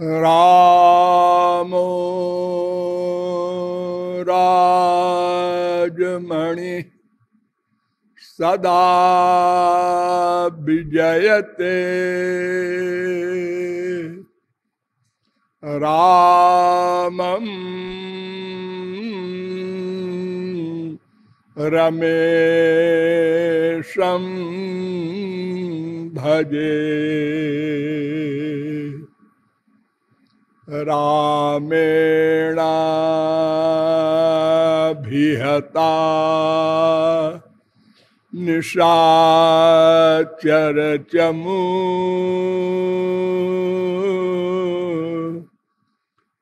रामो राजमणि सदा विजयते। रामम् रमेशं भजे। रामेणाभिहता। निशाचरचमू।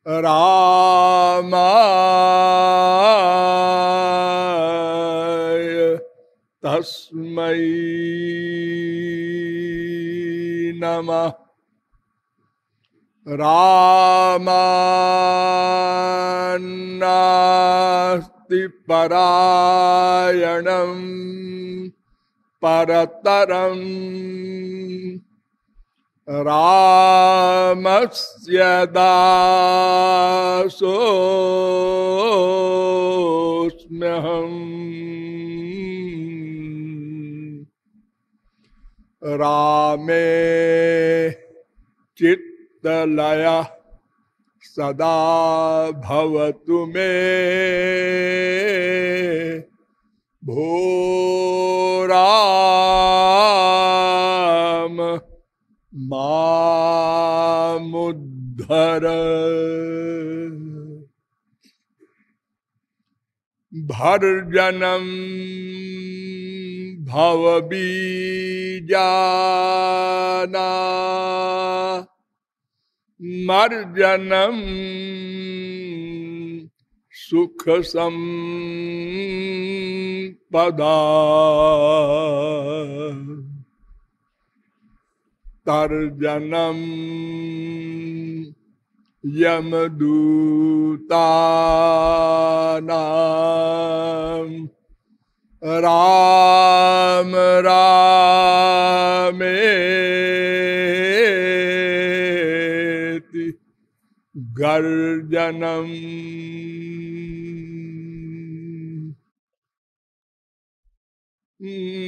रामाय तस्मै नमः। रामान्नास्ति परायणम् परतरम् रामस्य दासोऽस्म्यहम् रामे चित्तलय सदा भवतु मे। भोराम मामुद्धर। भर्जनम भवबीजाना। मर्जनम। सुख संपदा तर्जनम यमदूतानाम। राम रामेति गर्जनम।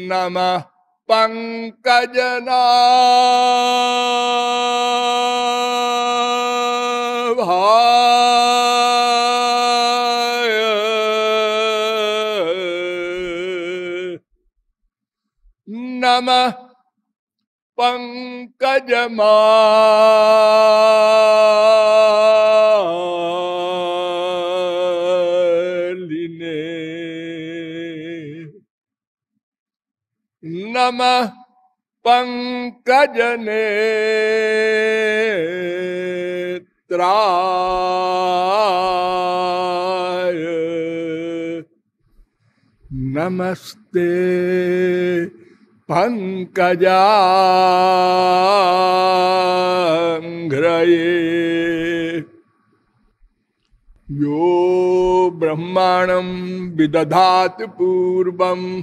नमः पंकजना नमः पंकजमालिने नमः पंकजने नमस्ते पंकजाघ्रये। यो ब्रह्माणं विदधाति पूर्वम्।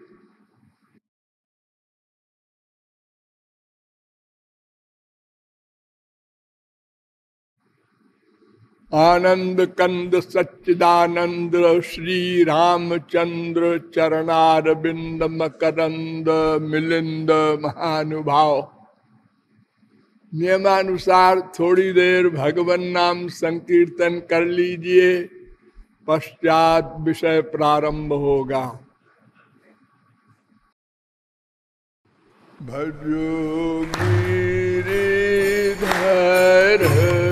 आनंद कंद सच्चिदानंद, श्री रामचंद्र चरणार बिंद मकरंद मिलिंद महानुभाव। नियमानुसार थोड़ी देर भगवन नाम संकीर्तन कर लीजिए, पश्चात विषय प्रारंभ होगा। भजो गिरिधर गोविंद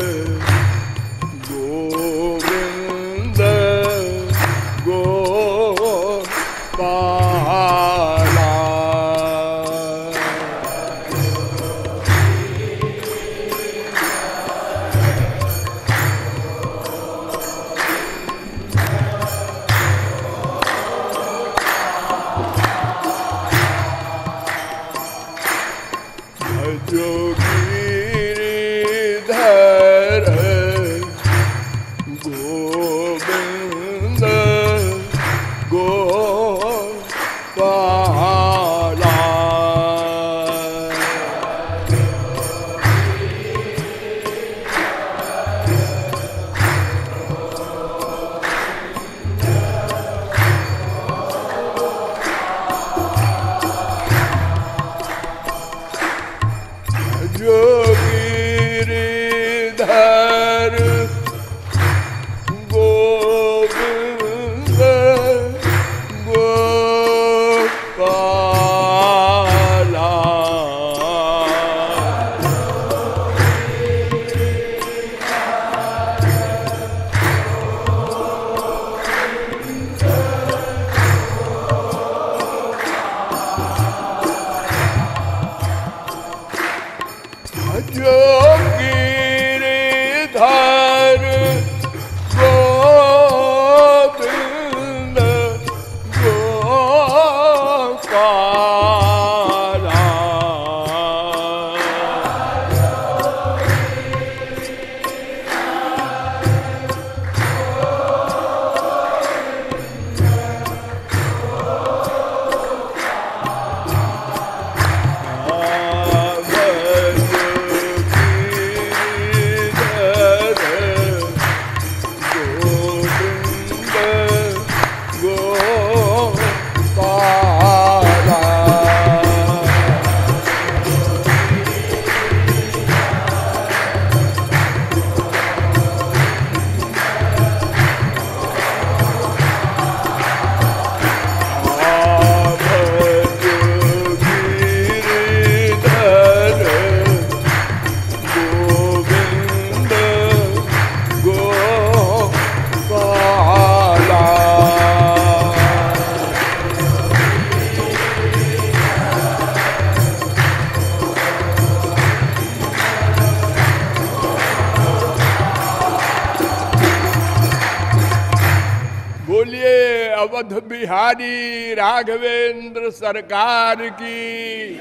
सरकार की।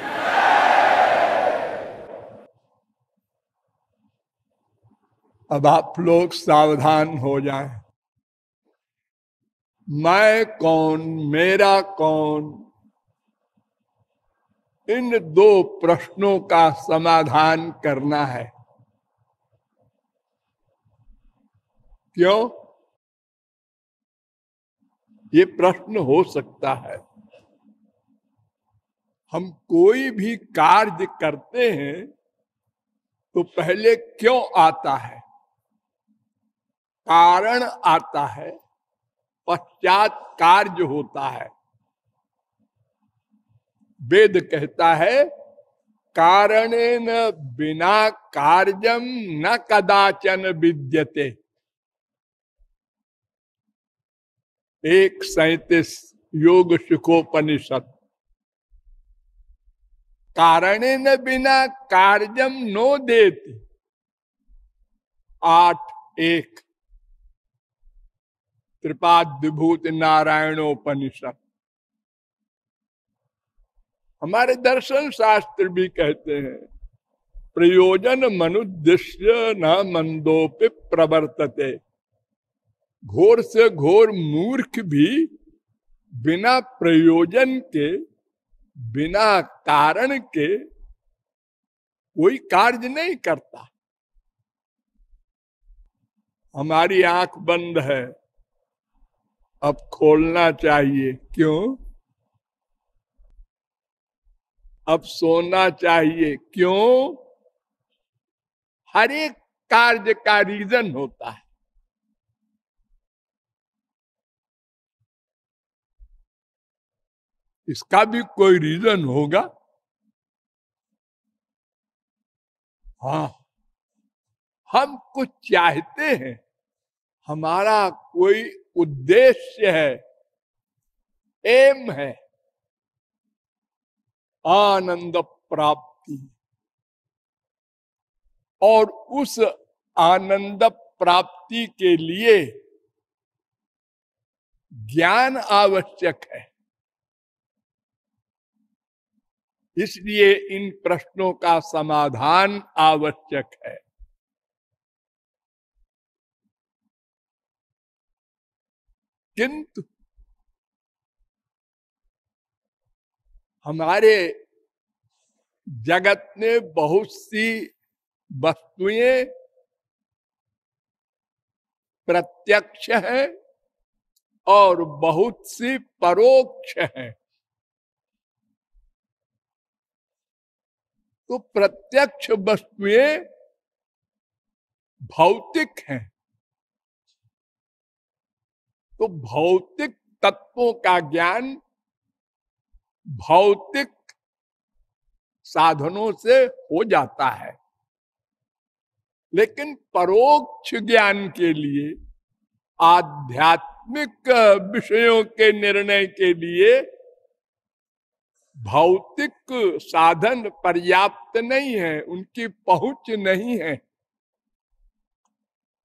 अब आप लोग सावधान हो जाएँ। मैं कौन, मेरा कौन? इन दो प्रश्नों का समाधान करना है। क्यों? ये प्रश्न हो सकता है। हम कोई भी कार्य करते हैं तो पहले क्यों आता है? कारण आता है, पश्चात कार्य होता है। वेद कहता है, कारणेन बिना कार्यम न कदाचन विद्यते। एक सैतीस योग सुखोपनिषद। कारणे न बिना कार्यम नो देती। आठ, एक। त्रिपाद्विभूत नारायणोपनिषद। हमारे दर्शन शास्त्र भी कहते हैं, प्रयोजन मनुद्देश्य न मंदोपि प्रवर्तते। घोर से घोर मूर्ख भी बिना प्रयोजन के बिना कारण के कोई कार्य नहीं करता। हमारी आँख बंद है। अब खोलना चाहिए। क्यों? अब सोना चाहिए। क्यों? हर एक कार्य का रीजन होता है। इसका भी कोई रीजन होगा? हाँ। हम कुछ चाहते हैं। हमारा कोई उद्देश्य है। एम है। आनंद प्राप्ति। और उस आनंद प्राप्ति के लिए ज्ञान आवश्यक है। इसलिए इन प्रश्नों का समाधान आवश्यक है। किंतु हमारे जगत में बहुत सी वस्तुएँ प्रत्यक्ष है और बहुत सी परोक्ष है। तो प्रत्यक्ष वस्तुएँ भौतिक हैं। तो भौतिक तत्वों का ज्ञान भौतिक साधनों से हो जाता है। लेकिन परोक्ष ज्ञान के लिए, आध्यात्मिक विषयों के निर्णय के लिए भौतिक साधन पर्याप्त नहीं है, उनकी पहुँच नहीं है।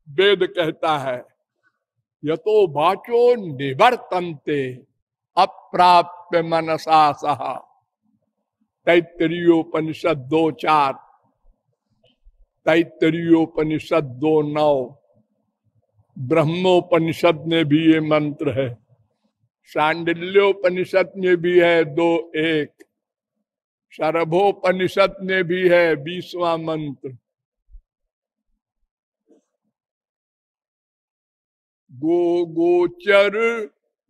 वेद कहता है, यतो बाचो निवर्तनते, अप्राप्य मनसा सहा। तैतरीयोपनिषद दो चार तैतरीयोपनिषद दो नौ, ब्रह्मोपनिषद में भी ये मंत्र है। सांडिल्योपनिषद में भी है दो एक। सर्भोपनिषद में भी है बीसवा मंत्र। गो गोचर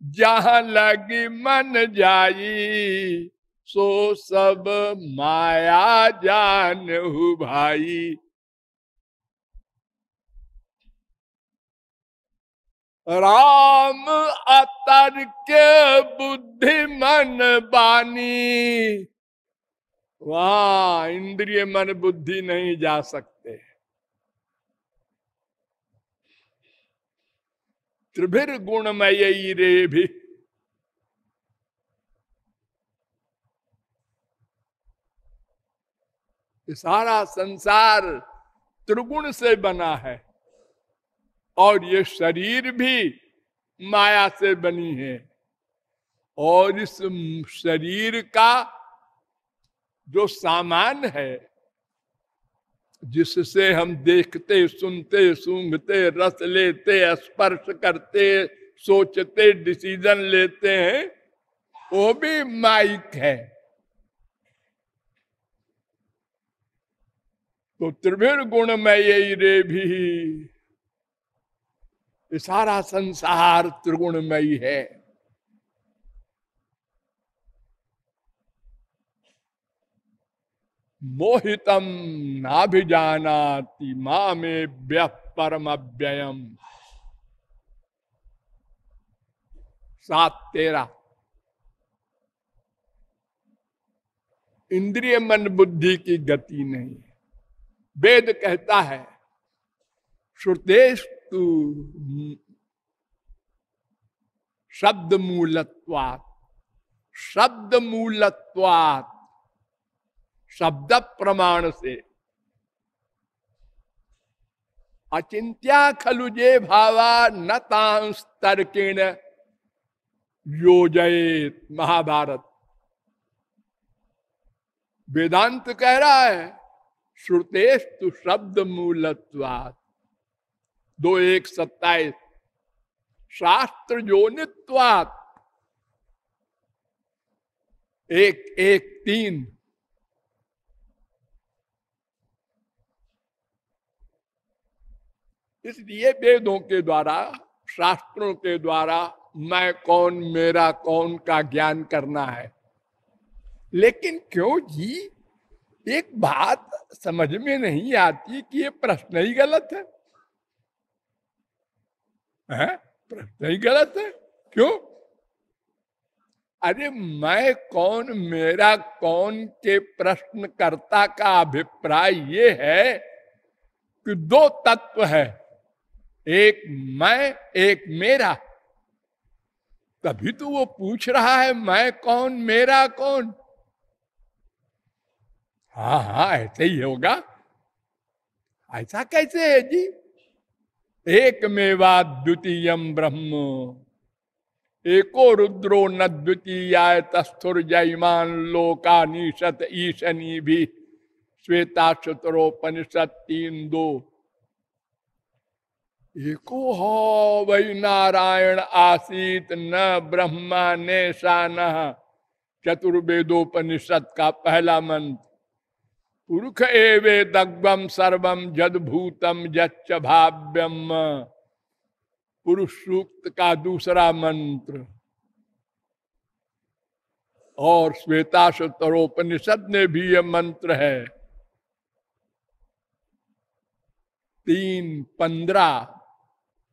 जहाँ लगी मन जाई, सो सब माया जान हु भाई राम अतर के बुद्धि मन बानी। वहाँ इंद्रिय मन बुद्धि नहीं जा सकते। त्रिभिर गुणमय रे भी। सारा संसार त्रिगुण से बना है। और ये शरीर भी माया से बनी है। और इस शरीर का जो सामान है, जिससे हम देखते, सुनते, सूंघते, रस लेते, स्पर्श करते, सोचते, डिसीज़न लेते हैं, वो भी माइक है। तो त्रिभिर गुण में यही रे भी सारा संसार त्रिगुणमयी है। मोहितम नाभिजानाति माँ में व्यय परम अव्ययम सात तेरा। इंद्रिय मन बुद्धि की गति नहीं। वेद कहता है, श्रुतेश शब्द मूलत्वात शब्द मूलत्वात शब्द प्रमाण से अचिंत्या खलु जे भावा न तर्केण योजित महाभारत। वेदांत कह रहा है श्रुतेश तु शब्द मूलत्वात दो एक सत्ताईस। शास्त्र जोनित्वात एक एक, तीन। इसलिए वेदों के द्वारा, शास्त्रों के द्वारा, मैं कौन, मेरा कौन का ज्ञान करना है? लेकिन क्यों जी? एक बात समझ में नहीं आती कि ये प्रश्न ही गलत है। है? प्रश्न ही गलत है? क्यों? अरे मैं कौन, मेरा कौन के प्रश्नकर्ता का अभिप्राय ये है कि दो तत्व है। एक मैं, एक मेरा। तभी तो वो पूछ रहा है, मैं कौन, मेरा कौन? हाँ हाँ ऐसे ही होगा। ऐसा कैसे है जी? एक मेवा द्वितीय ब्रह्म। एको रुद्रो न द्वितीय तस्थुर जयमान लोकानीशत ईशनी भी श्वेता शत्रोपनिषद तीन दो एको हो वही नारायण आसीत न ब्रह्मा ने शान चतुर्वेदोपनिषद का पहला मंत्र। पुरुष एवे दग्वम सर्वम जद भूतम जच्च भाव्यम पुरुष सूक्त का दूसरा मंत्र। और श्वेता शतरोपनिषद में भी यह मंत्र है। तीन पंद्रह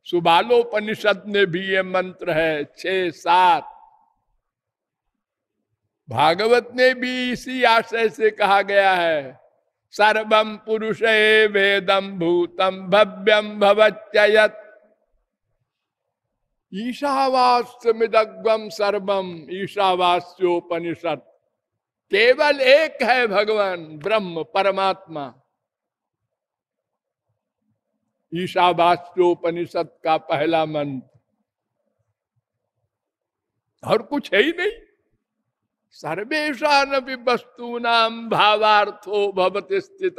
सुबालोपनिषद में भी ये मंत्र है। छ सात। भागवत ने भी इसी आशय से कहा गया है। सर्वम पुरुष वेदम भूतम भव्यम भवत्ययत। ईशावास्यमिदग्वम सर्वम ईशावास्योपनिषद केवल एक है भगवान, ब्रह्म, परमात्मा। ईशावास्योपनिषद का पहला मंत्र। और कुछ है ही नहीं। सर्वेशा नपि वस्तु नाम भावार्थो भवत स्थित।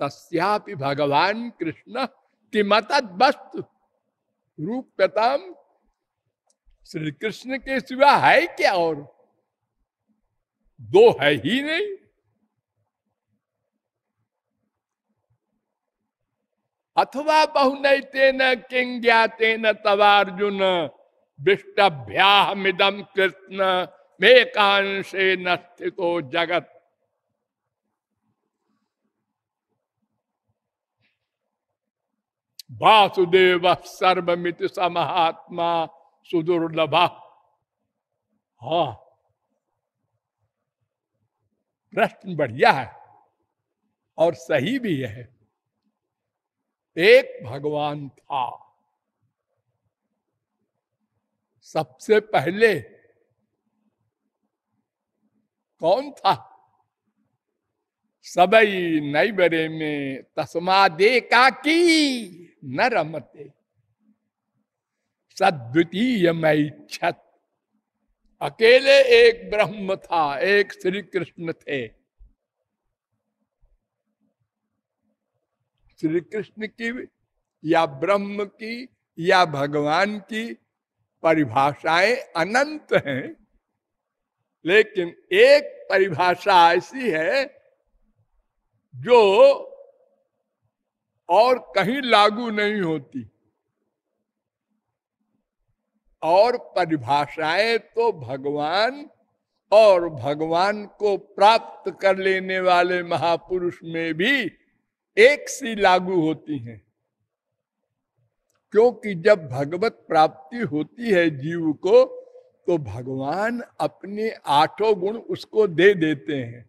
तस्यापि भगवान कृष्ण किमत वस्तु रूपताम श्री कृष्ण के सिवा है क्या और? दो है ही नहीं। अथवा बहुनैतेन किंग ज्ञातेन तवार्जुन? विष्टभ्यामिदम कृष्ण मेकांशे न स्थितो जगत। वासुदेव सर्वमित समहात्मा सुदुर्लभा। हा। प्रश्न बढ़िया है, और सही भी है। एक भगवान था। सबसे पहले कौन था? सबई नई बरे में, तस्मा दे का की न रमते। सद्वितीय छत अकेले एक ब्रह्म था, एक श्री कृष्ण थे। श्री कृष्ण की या ब्रह्म की या भगवान की परिभाषाएँ अनंत हैं। लेकिन एक परिभाषा ऐसी है जो और कहीं लागू नहीं होती। और परिभाषाएँ तो भगवान और भगवान को प्राप्त कर लेने वाले महापुरुष में भी एक सी लागू होती हैं। क्योंकि जब भगवत प्राप्ति होती है जीव को तो भगवान अपने आठों गुण उसको दे देते हैं।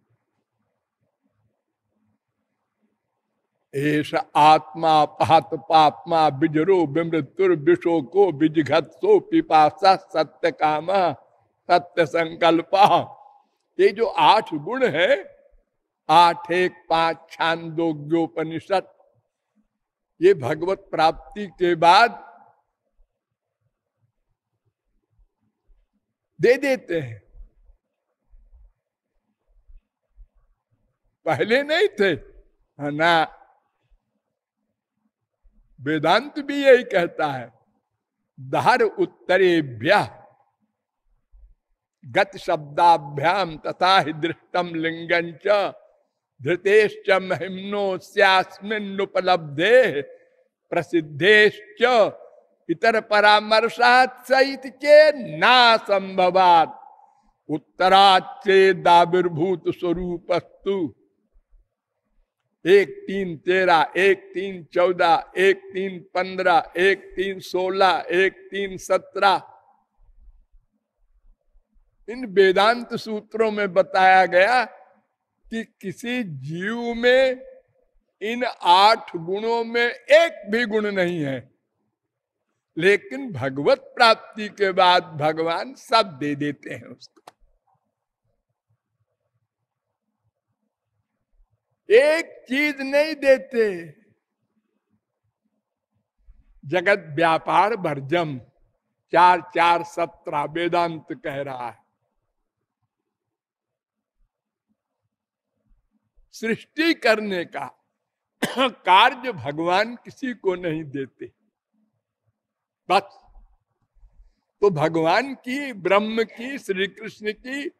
एष आत्मा पात पापमा बिजरो विमृत्युर विशो को बिजघत्सो पिपासा सत्य काम सत्य संकल्प। ये जो आठ गुण है, आठ एक पाँच छांदोग्योपनिषद, ये भगवत प्राप्ति के बाद दे देते हैं। पहले नहीं थे। ना। वेदांत भी यही कहता है, दहर उत्तरेभ्य, गत शब्दाभ्याम तथा ही दृष्टम लिंगं धृतेश्च महिमनो उपलब्धे प्रसिद्धेश्च इतर परामर्शात सहित के ना संभवात उत्तराचेदाविर्भूत स्वरूपस्तु। एक तीन तेरह एक तीन चौदह एक तीन पंद्रह, एक तीन सोलह, एक तीन सत्रह। इन वेदांत सूत्रों में बताया गया कि किसी जीव में इन आठ गुणों में एक भी गुण नहीं है। लेकिन भगवत प्राप्ति के बाद भगवान सब दे देते हैं उसको। एक चीज़ नहीं देते। जगत व्यापार भरजम, चार चार सत्रह वेदांत कह रहा है। सृष्टि करने का कार्य भगवान किसी को नहीं देते। बस तो भगवान की, ब्रह्म की श्री कृष्ण की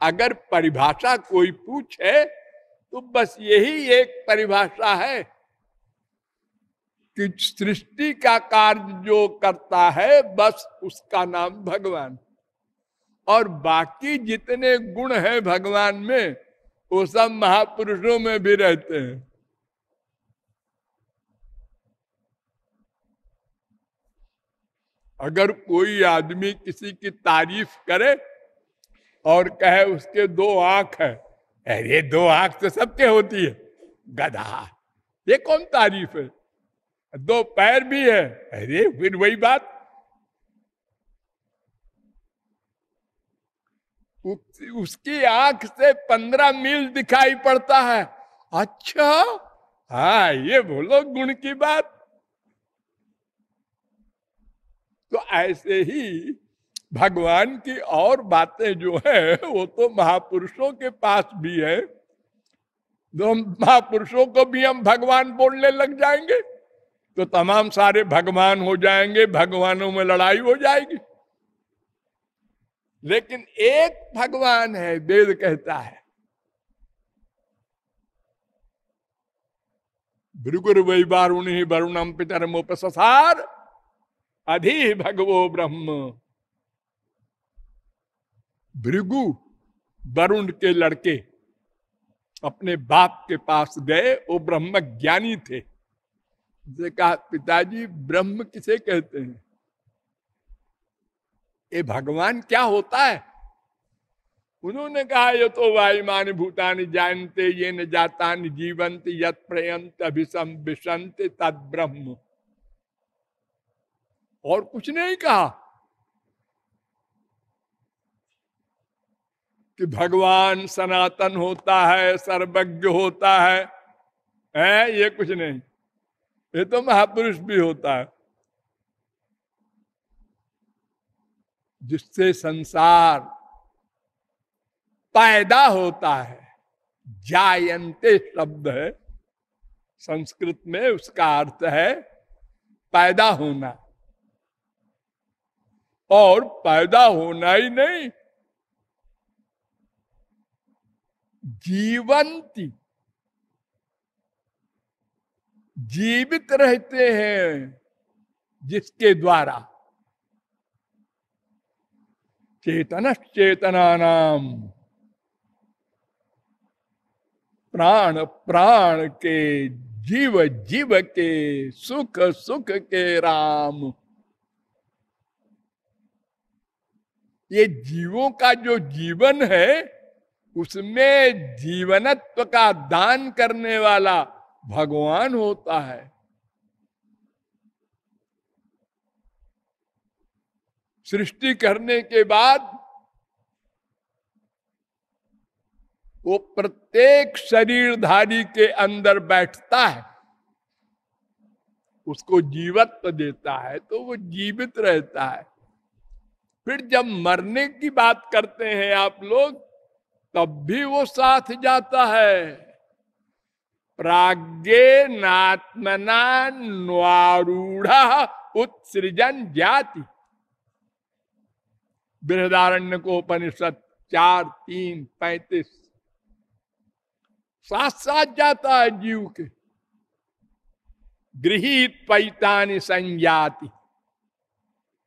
अगर परिभाषा कोई पूछे तो बस यही एक परिभाषा है कि सृष्टि का कार्य जो करता है, बस उसका नाम भगवान। और बाकी जितने गुण हैं भगवान में, वो सब महापुरुषों में भी रहते हैं। अगर कोई आदमी किसी की तारीफ़ करे और कहे उसके दो आँख है, अरे दो आँख तो सबके होती है। गधा, ये कौन तारीफ़ है? दो पैर भी है, अरे फिर वही बात। उसकी आँख से पंद्रह मील दिखाई पड़ता है। अच्छा हाँ ये बोलो गुण की बात। तो ऐसे ही भगवान की और बातें जो है, वो तो महापुरुषों के पास भी है। तो महापुरुषों को भी हम भगवान बोलने लग जाएँगे। तो तमाम सारे भगवान हो जाएँगे, भगवानों में लड़ाई हो जाएगी। लेकिन एक भगवान है, वेद कहता है। भृगुर वही बारुण ही वरुणम पितरमोपसार अधि भगवो ब्रह्म। भृगु वरुण के लड़के अपने बाप के पास गए, वो ब्रह्म ज्ञानी थे कहा, पिताजी, ब्रह्म किसे कहते हैं? ये भगवान क्या होता है? उन्होंने कहा, ये तो वायुमान भूतान जानते, ये न जाता जीवंत यत प्रयंत अभिसम विसंत तद ब्रह्म और कुछ नहीं कहा कि भगवान सनातन होता है, सर्वज्ञ होता है। है, ये कुछ नहीं। ये तो महापुरुष भी होता है। जिससे संसार पैदा होता है जायंते शब्द है। संस्कृत में उसका अर्थ है पैदा होना। और पैदा होना ही नहीं। जीवंती। जीवित रहते हैं जिसके द्वारा चेतन चेतना नाम प्राण प्राण के, जीव जीव के, सुख सुख के राम ये जीवों का जो जीवन है, उसमें जीवनत्व का दान करने वाला भगवान होता है। सृष्टि करने के बाद वो प्रत्येक शरीरधारी के अंदर बैठता है, उसको जीवत्व देता है तो वो जीवित रहता है। फिर जब मरने की बात करते हैं आप लोग, तब भी वो साथ जाता है। प्राग्ञे नात्मना न्वारूढ़ उत्सृजन जाति। बृहदारण्य को उपनिषद चार, तीन, पैतीस। साथ साथ जाता है जीव के। गृहित पैतानी संजाति।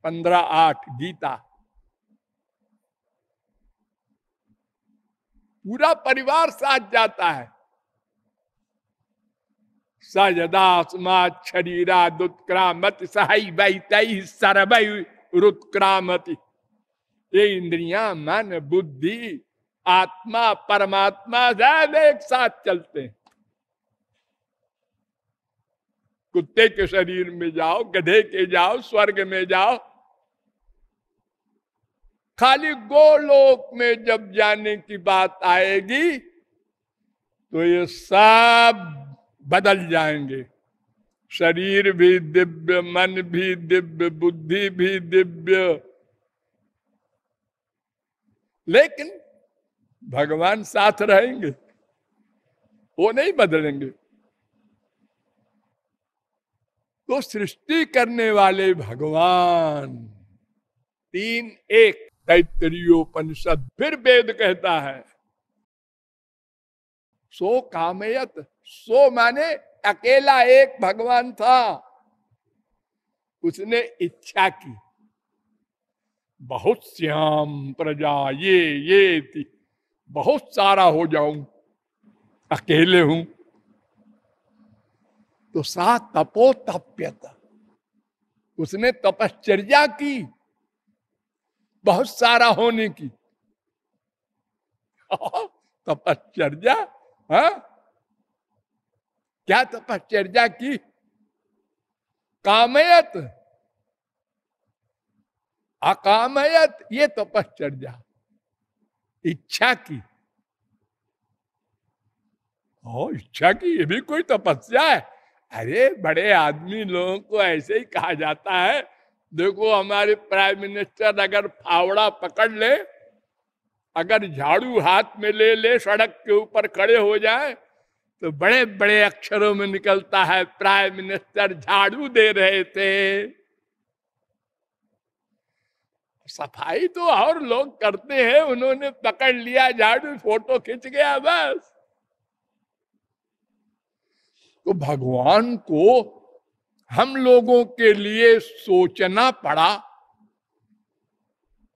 पंद्रह आठ गीता। पूरा परिवार साथ जाता है। सजदा शरीरा दुत्क्रामति सही वही सरवई रुत्क्रामति। ये इंद्रिया, मन, बुद्धि, आत्मा, परमात्मा, सब एक साथ चलते हैं। कुत्ते के शरीर में जाओ, गधे के जाओ, स्वर्ग में जाओ खाली गोलोक में जब जाने की बात आएगी तो ये सब बदल जाएँगे। शरीर भी दिव्य, मन भी दिव्य, बुद्धि भी दिव्य। लेकिन भगवान साथ रहेंगे, वो नहीं बदलेंगे। तो सृष्टि करने वाले भगवान तीन एक तैतरीयोपनिषद फिर वेद कहता है। सो कामयत, सो माने अकेला एक भगवान था। उसने इच्छा की। बहुत श्याम प्रजा, ये ये थी। बहुत सारा हो जाऊँ, अकेले हूँ। तो सा तपो तप्यता उसने तपश्चर्या की। बहुत सारा होने की। तपश्चर्या, हा? क्या तपश्चर्या की? कामयत। अकामयत, ये तपश्चर्या। इच्छा की। ओ इच्छा की, ये भी कोई तपस्या है? अरे, बड़े आदमी लोगों को ऐसे ही कहा जाता है देखो, हमारे प्राइम मिनिस्टर अगर फावड़ा पकड़ ले, अगर झाड़ू हाथ में ले ले, सड़क के ऊपर खड़े हो जाए तो बड़े बड़े अक्षरों में निकलता है प्राइम मिनिस्टर झाड़ू दे रहे थे। सफ़ाई तो और लोग करते हैं, उन्होंने पकड़ लिया, झाड़ू, फ़ोटो खींच गया, बस। तो भगवान को हम लोगों के लिए सोचना पड़ा।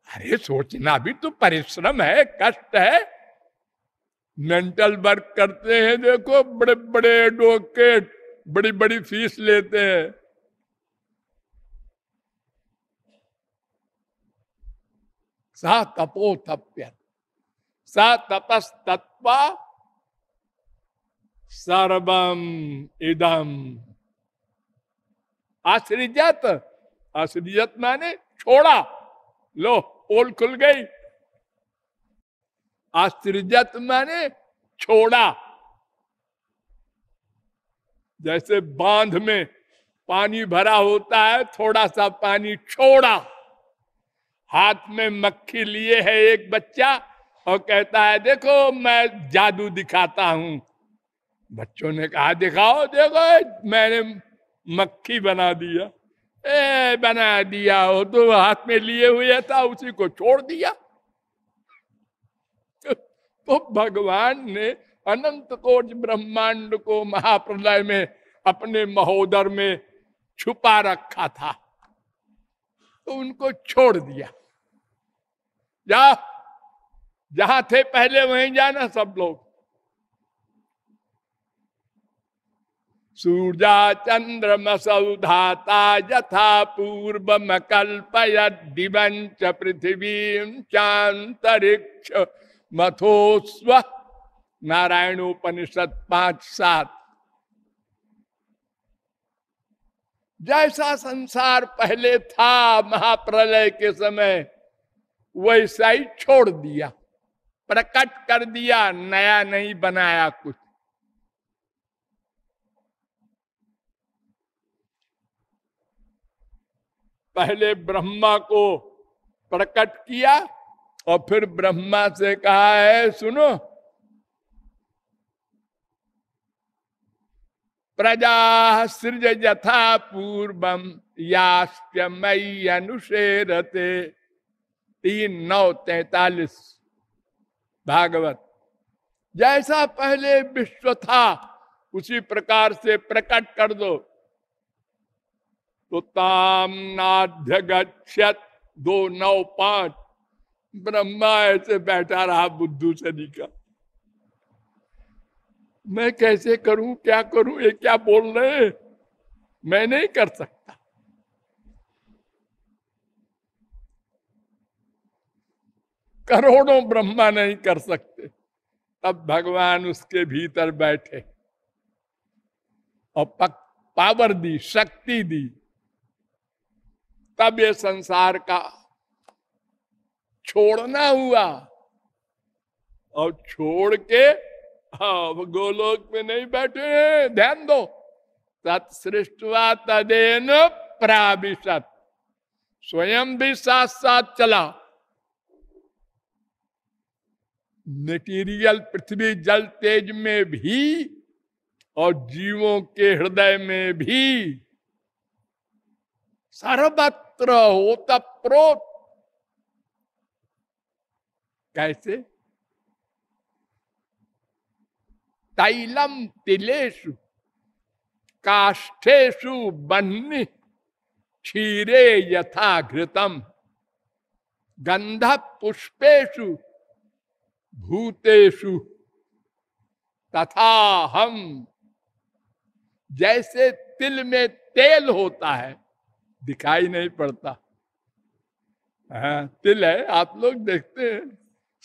अरे, सोचना भी तो परिश्रम है, कष्ट है। मेंटल वर्क करते हैं, देखो, बड़े बड़े एडवोकेट बड़ी बड़ी फ़ीस लेते हैं। सा तपो तप्य, सा तपस तत्व सर्वम इदम। आश्रिजत आश्रिजत माने छोड़ा। लो, पोल खुल गई। आश्रिजत माने छोड़ा। जैसे बाँध में पानी भरा होता है थोड़ा सा पानी छोड़ा। हाथ में मक्खी लिए है एक बच्चा और कहता है, देखो, मैं जादू दिखाता हूँ। बच्चों ने कहा, दिखाओ, देखो, मैंने मक्खी बना दिया। ए, बना दिया हो तो हाथ में लिए हुए था, उसी को छोड़ दिया। तो भगवान ने अनंत कोट ब्रह्मांड को महाप्रलय में अपने महोदर में छुपा रखा था। तो उनको छोड़ दिया। जा, जहाँ थे पहले वहीं जाना सब लोग। सूर्या चंद्रमसौधाता यथा पूर्व कल्पय दिवंच पृथ्वी चांतरिक्ष मथोस्व नारायणोपनिषद पाँच सात। जैसा संसार पहले था महाप्रलय के समय, वैसा ही छोड़ दिया, प्रकट कर दिया, नया नहीं बनाया कुछ। पहले ब्रह्मा को प्रकट किया और फिर ब्रह्मा से कहा है सुनो। प्रजा सृज यथा पूर्वम यास्यमयी अनुशेरते तीन, नौ, तैतालीस। भागवत। जैसा पहले विश्व था, उसी प्रकार से प्रकट कर दो। तो ताम नाध्य गच्छत दो नौ पाँच। ब्रह्मा ऐसे बैठा रहा बुद्धू सदी का। मैं कैसे करूँ, क्या करूँ, ये क्या बोल रहे मैं नहीं कर सकता। करोड़ों ब्रह्मा नहीं कर सकते। तब भगवान उसके भीतर बैठे। और पावर दी, शक्ति दी। तब ये संसार का छोड़ना हुआ और छोड़ के अब गोलोक में नहीं बैठे ध्यान दो, तत्सृष्टवा तदेन प्राविशत। स्वयं भी साथ साथ चला। मटेरियल पृथ्वी जल तेज में भी और जीवों के हृदय में भी। सर्वत्र होता प्रोत कैसे? तैलम तिलेशु काष्ठेशु बन्नी क्षीरे यथा घृतम गंध पुष्पेशु भूतेषु तथा हम जैसे तिल में तेल होता है दिखाई नहीं पड़ता। हाँ, तिल है आप लोग देखते हैं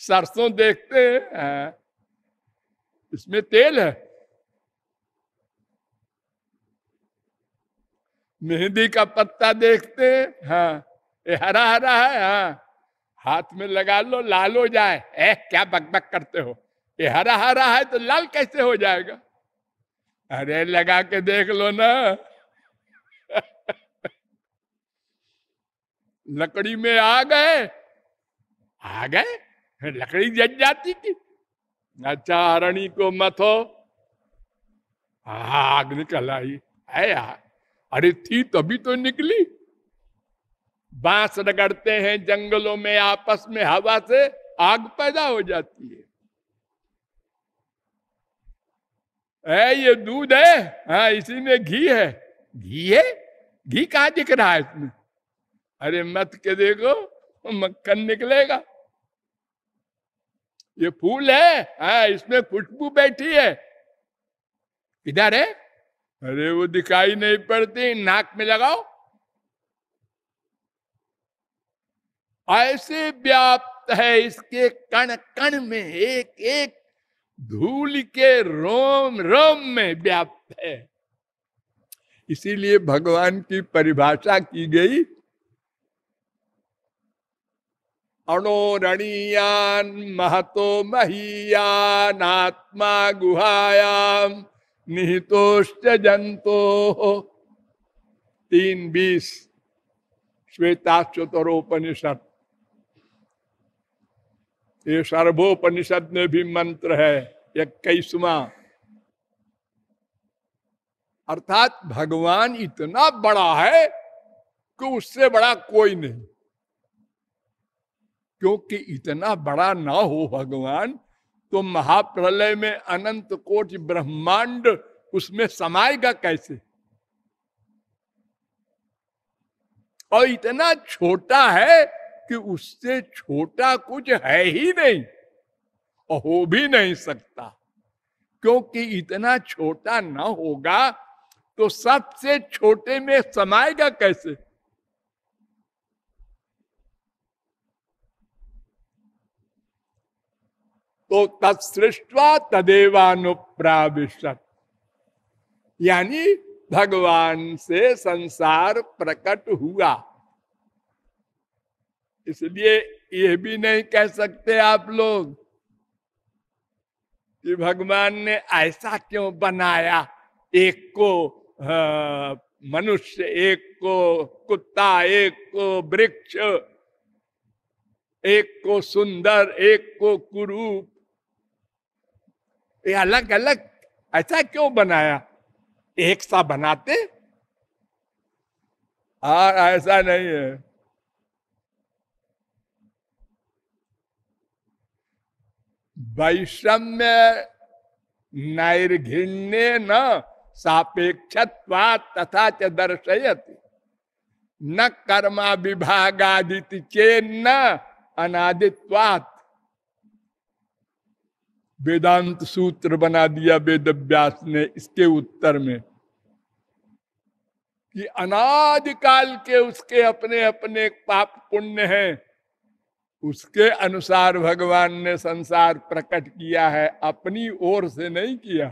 सरसों देखते हैं हाँ, इसमें तेल है। मेहंदी का पत्ता देखते हैं हाँ। ये हरा हरा है हाँ। हाथ में लगा लो लाल हो जाए। ए क्या बकबक करते हो? ये हरा हरा है तो लाल कैसे हो जाएगा? अरे लगा के देख लो ना। लकड़ी में आ गए। आ गए? लकड़ी जज जाती थी। अच्छा हरणी को मथो आग निकल आई। है यार अरे थी तभी तो निकली। बाँस रगड़ते हैं जंगलों में आपस में हवा से आग पैदा हो जाती है। ए, ये दूध है? हाँ इसी में घी है। घी है? घी कहा दिख रहा है इसमें? अरे मत के देखो, मक्खन निकलेगा। ये फूल है हाँ इसमें खुशबू बैठी है। किधर है? अरे वो दिखाई नहीं पड़ती, नाक में लगाओ। ऐसे व्याप्त है इसके कण कण में एक एक धूल के रोम रोम में व्याप्त है। इसीलिए भगवान की परिभाषा की गई अणोरणीयान महतो महीयान, आत्मा गुहायाम निहितोष्ट जंतो। तीन बीस श्वेताश्वतरोपनिषद ये सर्वोपनिषद में भी मंत्र है इक्कीसवा अर्थात भगवान इतना बड़ा है कि उससे बड़ा कोई नहीं। क्योंकि इतना बड़ा ना हो भगवान तो महाप्रलय में अनंत कोटि ब्रह्मांड उसमें समाएगा कैसे? और इतना छोटा है कि उससे छोटा कुछ है ही नहीं, और हो भी नहीं सकता। क्योंकि इतना छोटा ना होगा तो सबसे छोटे में समाएगा कैसे? तो तत्सृष्टवा तदेवानुप्राविशत। यानी भगवान से संसार प्रकट हुआ। इसलिए ये भी नहीं कह सकते आप लोग कि भगवान ने ऐसा क्यों बनाया? एक को मनुष्य, एक को कुत्ता, एक को वृक्ष, एक को सुंदर, एक को कुरूप। ये अलग अलग ऐसा क्यों बनाया? एक सा बनाते? और ऐसा नहीं है। वैषम्य नैर्घिण्य न सापेक्ष तथा च दर्शयत। न कर्मा विभागादित चेन्न अनादित्वात। वेदांत सूत्र बना दिया वेद व्यास ने इसके उत्तर में कि अनादिकाल के उसके अपने अपने पाप पुण्य हैं। उसके अनुसार भगवान ने संसार प्रकट किया है, अपनी ओर से नहीं किया।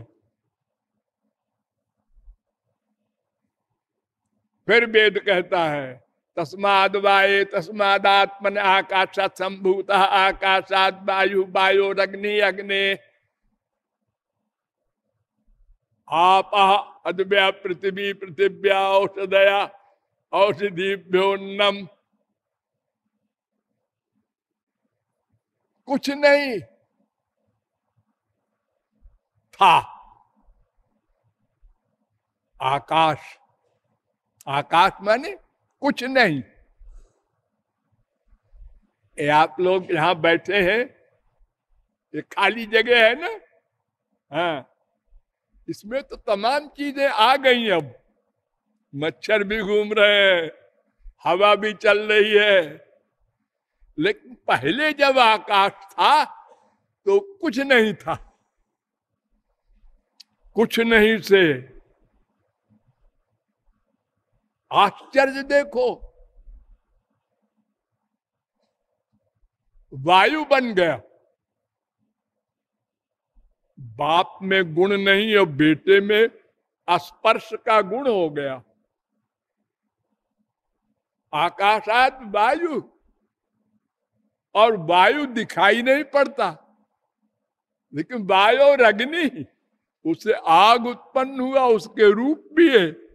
फिर वेद कहता है तस्माद वाये तस्मादात्मन आकाशात संभूत आकाशात वायु वायु अग्नि अग्नि। आप अद्व्या पृथ्वी पृथिव्या औषधया, औषधिभ्योन्नम। कुछ नहीं। था। आकाश। आकाश माने कुछ नहीं। ये आप लोग यहाँ बैठे हैं, ये खाली जगह है ना? हाँ। इसमें तो तमाम चीज़ें आ गई अब। मच्छर भी घूम रहे हैं, हवा भी चल रही है। लेकिन पहले जब आकाश था तो कुछ नहीं था। कुछ नहीं से आश्चर्य देखो। वायु बन गया। बाप में गुण नहीं और बेटे में स्पर्श का गुण हो गया। आकाशात वायु और वायु दिखाई नहीं पड़ता। लेकिन वायु और अग्नि उससे आग उत्पन्न हुआ, उसके रूप भी है।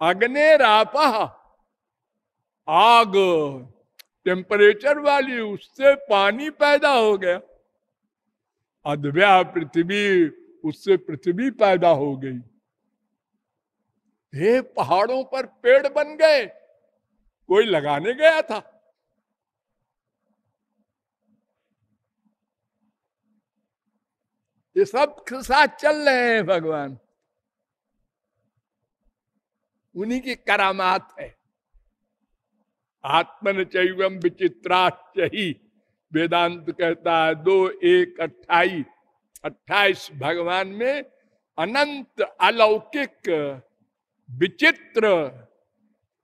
अग्नि रापा। आग टेम्परेचर वाली, उससे पानी पैदा हो गया। अद्व्या पृथ्वी, उससे पृथ्वी पैदा हो गई। हे पहाड़ों पर पेड़ बन गए, कोई लगाने गया था? ये सब साथ चल रहे हैं भगवान। उन्हीं की करामात है। आत्मन चैवम विचित्राश्च ही वेदांत कहता है, दो एक अट्ठाईस अट्ठाईस भगवान में अनंत अलौकिक विचित्र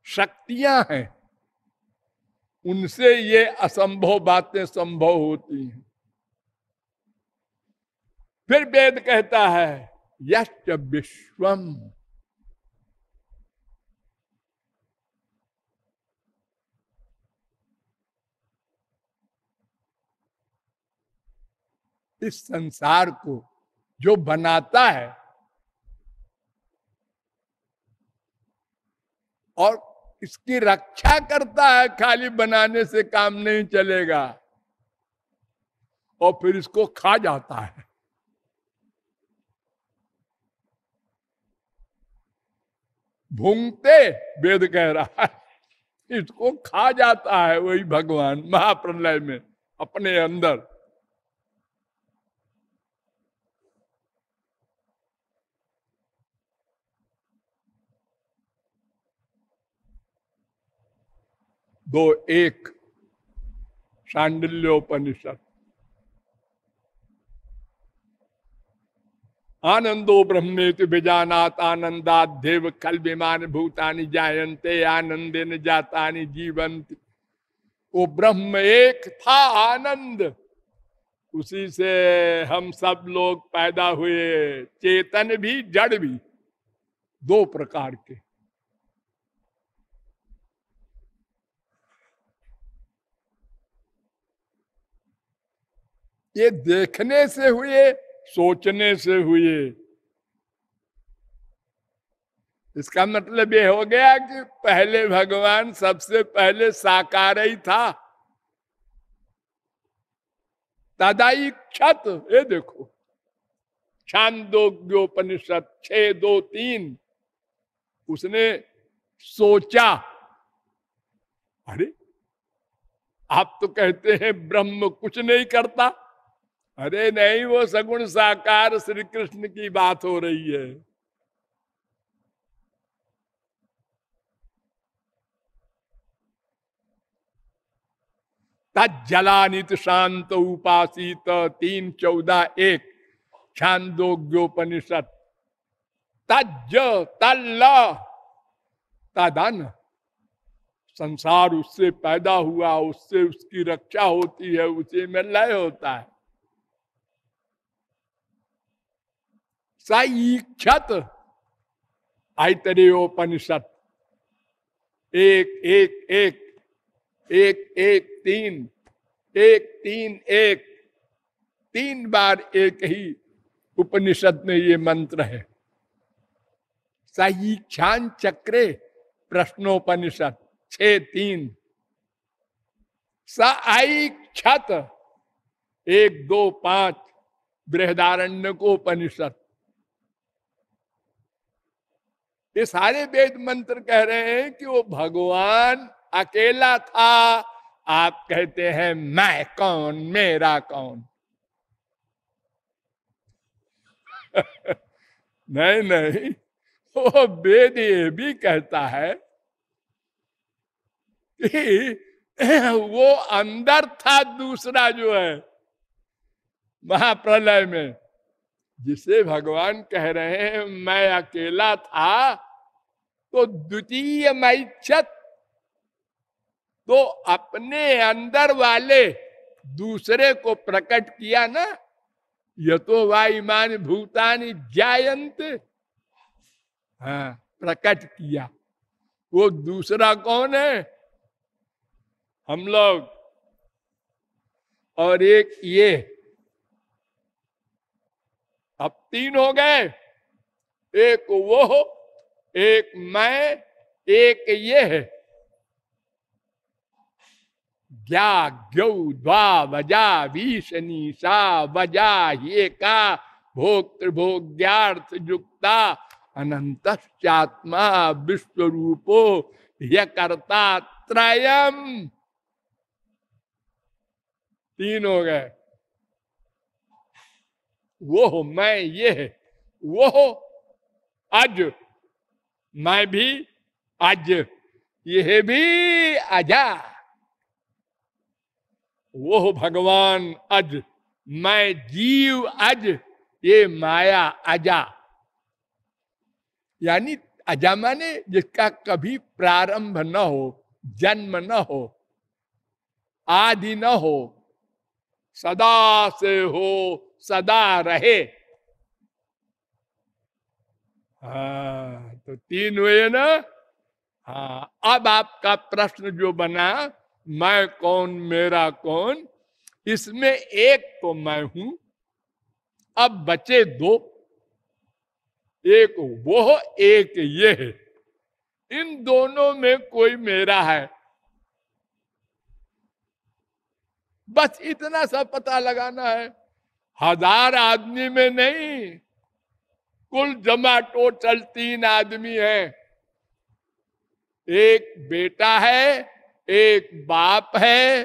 शक्तियाँ हैं। उनसे ये असंभव बातें संभव होती हैं। फिर वेद कहता है यश विश्वम। इस संसार को जो बनाता है। और इसकी रक्षा करता है, खाली बनाने से काम नहीं चलेगा। और फिर इसको खा जाता है। भूंगते, वेद कह रहा है, इसको खा जाता है वही भगवान महाप्रलय में, अपने अंदर। दो एक शांडिल्योपनिषद। आनंदो ब्रह्मेति बीजानात आनंदात देव कल विमान भूतानि जायन्ते आनंदे न जाता जीवंत वो ब्रह्म एक था आनंद। उसी से हम सब लोग पैदा हुए। चेतन भी, जड़ भी, दो प्रकार के। ये देखने से हुए, सोचने से हुए। इसका मतलब ये हो गया कि पहले भगवान सबसे पहले साकार ही था। तदाई क्षत ये देखो। छांदोग्योपनिषद छ दो, तीन। उसने सोचा, अरे, आप तो कहते हैं ब्रह्म कुछ नहीं करता। अरे नहीं, वो सगुण साकार श्री कृष्ण की बात हो रही है। तलानित शांत उपासित तीन चौदह एक, छांदोग्योपनिषद। तज तल तदन। संसार उससे पैदा हुआ, उससे उसकी रक्षा होती है, उसी में लय होता है। सईक्षत आयतरेपनिषद एक एक एक एक एक, तीन एक तीन एक, तीन बार एक ही उपनिषद में ये मंत्र है। सहीक्षान चक्रे प्रश्नोपनिषद, छ, तीन। स आई क्षत एक, दो, पाँच बृहदारण्य को उपनिषद ये सारे वेद मंत्र कह रहे हैं कि वो भगवान अकेला था। आप कहते हैं, मैं कौन, मेरा कौन? नहीं नहीं, वो वेद ये भी कहता है कि वो अंदर था, दूसरा जो है, महाप्रलय में। जिसे भगवान कह रहे हैं, मैं अकेला था तो द्वितीय मैच्छत तो अपने अंदर वाले दूसरे को प्रकट किया ना, ये तो वाईमान भूतानी जायंत हाँ प्रकट किया। वो दूसरा कौन है? हम लोग। और एक ये अब तीन हो गए। एक वो, एक मैं, एक ये। है ज्ञा द्वा वजा भीषणी सा, वजा ये का भोग त्रिभोग्यार्थ युक्ता अनंत चात्मा विश्व रूपो यह करता त्रयम। तीन हो गए। वो मैं ये है। वो अज मैं भी अज ये भी अजा वो भगवान अज मैं जीव अज ये माया अजा यानी अजा माने जिसका कभी प्रारंभ न हो, जन्म न हो, आदि न हो, सदा से हो सदा रहे। हाँ तो तीन हुए ना? हाँ अब आपका प्रश्न जो बना, मैं कौन, मेरा कौन? इसमें एक तो मैं हूँ, अब बचे दो। एक वो एक ये है। इन दोनों में कोई मेरा है। बस इतना सा पता लगाना है। हज़ार आदमी में नहीं, कुल जमा टोटल तीन आदमी है। एक बेटा है, एक बाप है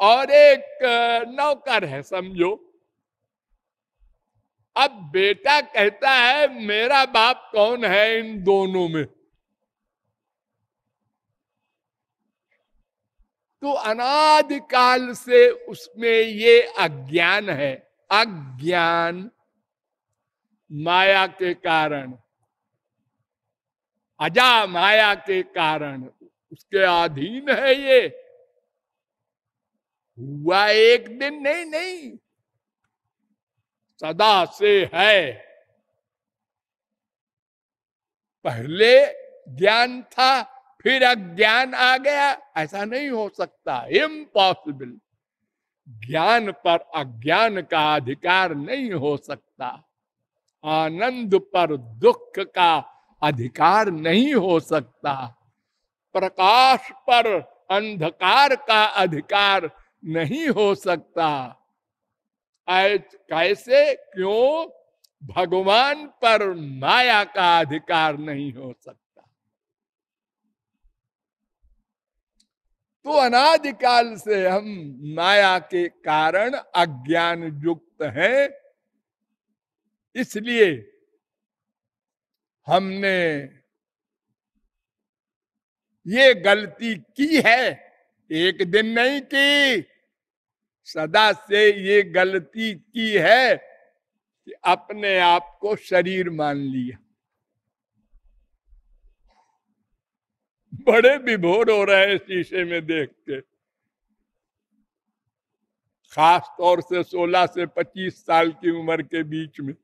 और एक नौकर है, समझो। अब बेटा कहता है, मेरा बाप कौन है इन दोनों में? तो अनादिकाल से उसमें ये अज्ञान है। अज्ञान माया के कारण, अजा माया के कारण उसके अधीन है ये। हुआ एक दिन, नहीं नहीं, सदा से है। पहले ज्ञान था फिर अज्ञान आ गया। ऐसा नहीं हो सकता। इम्पॉसिबल ज्ञान पर अज्ञान का अधिकार नहीं हो सकता। आनंद पर दुख का अधिकार नहीं हो सकता। प्रकाश पर अंधकार का अधिकार नहीं हो सकता। कैसे, क्यों? भगवान पर माया का अधिकार नहीं हो सकता। तो अनादिकाल से हम माया के कारण अज्ञान युक्त हैं। इसलिए हमने ये गलती की है, एक दिन नहीं की, सदा से ये गलती की है कि अपने आप को शरीर मान लिया। बड़े विभोर हो रहे हैं शीशे में देख के। खास तौर से 16 से 25 साल की उम्र के बीच में।